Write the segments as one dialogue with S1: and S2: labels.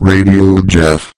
S1: Radio Jeff.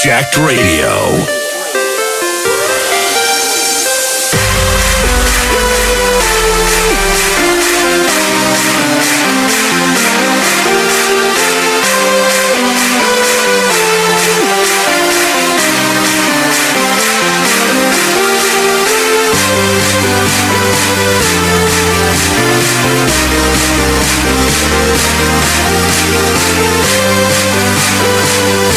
S2: Jacked Radio. We'll.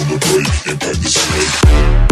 S3: full of
S4: rage,
S5: impact
S6: the
S5: snake.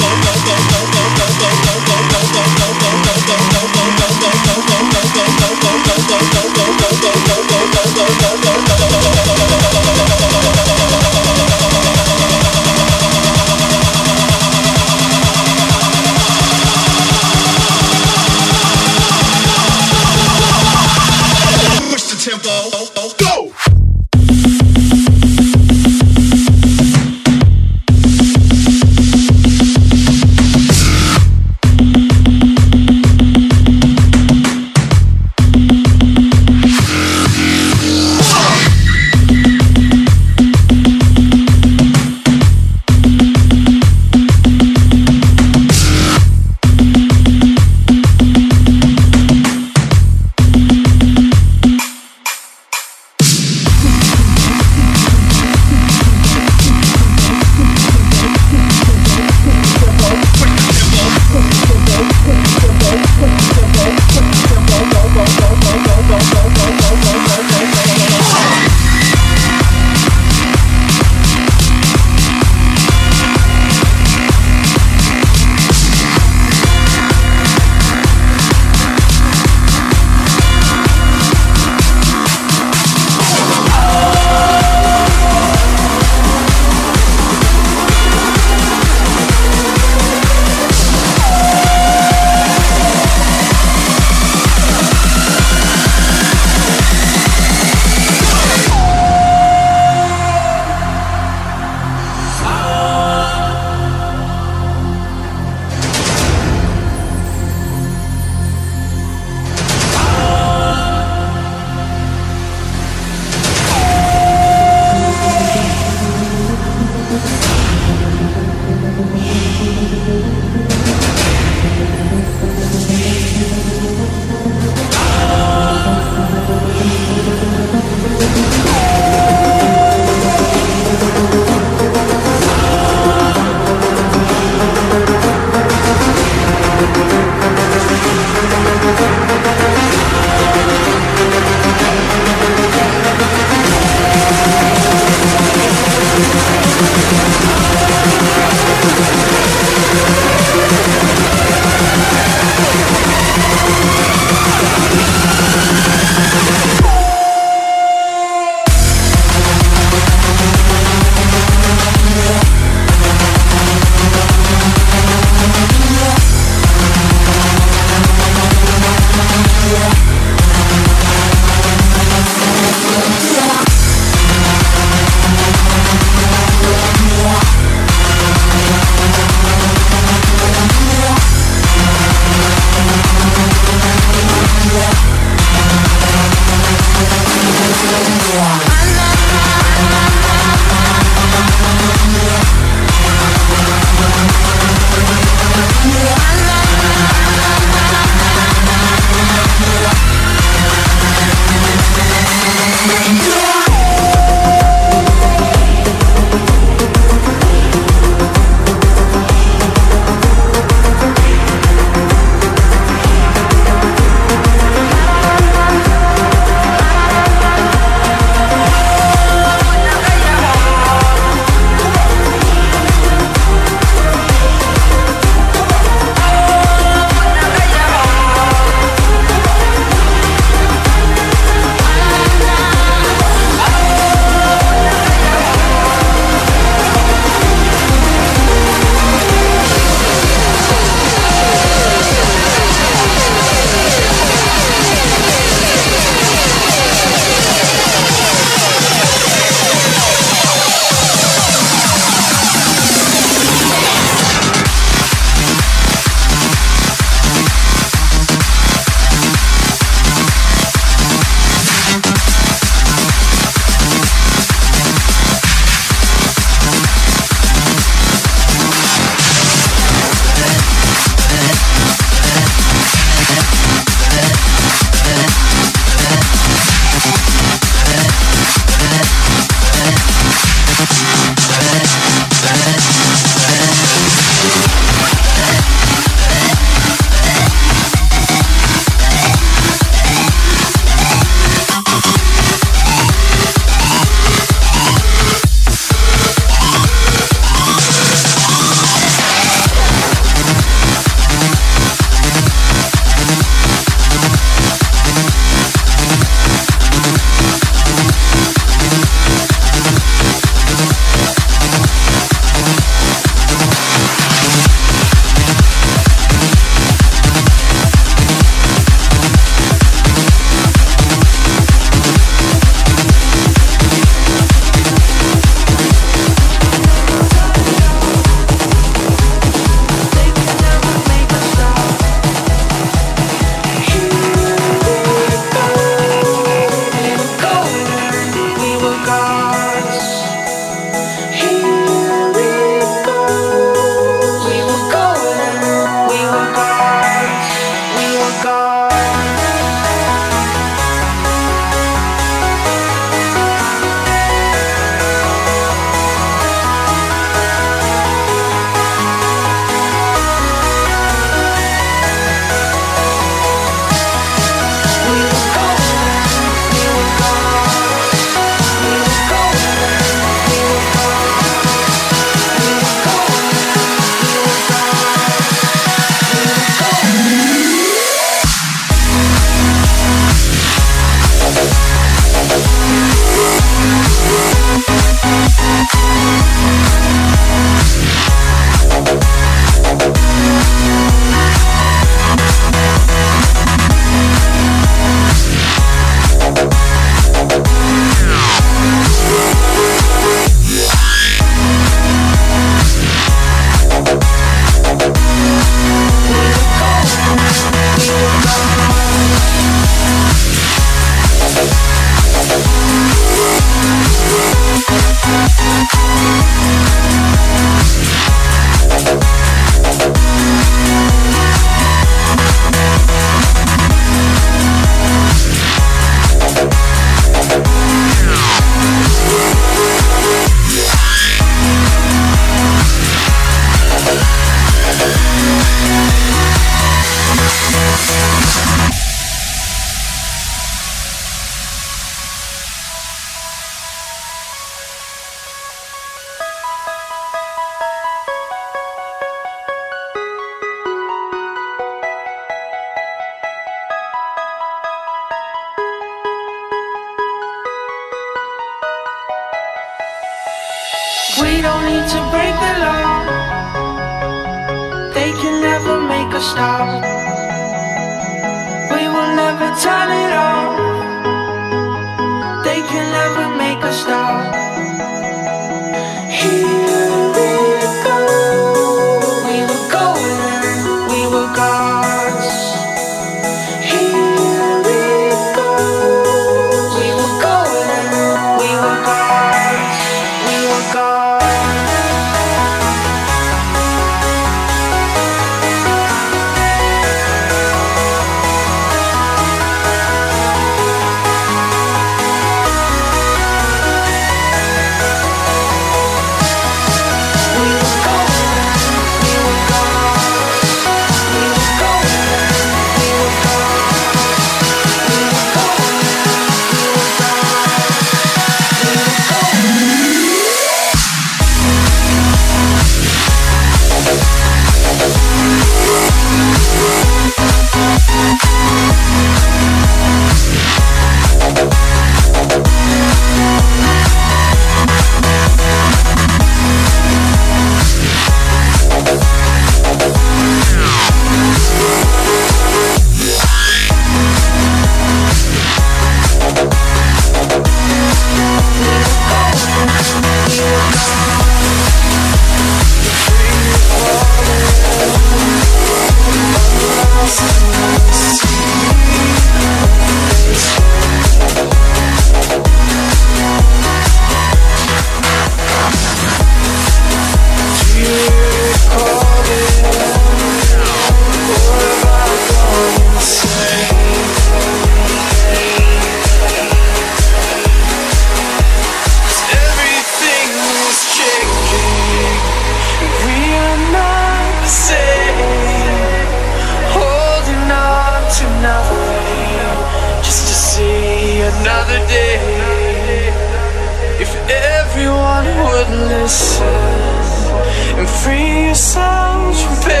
S5: And
S7: free yourselves from pain,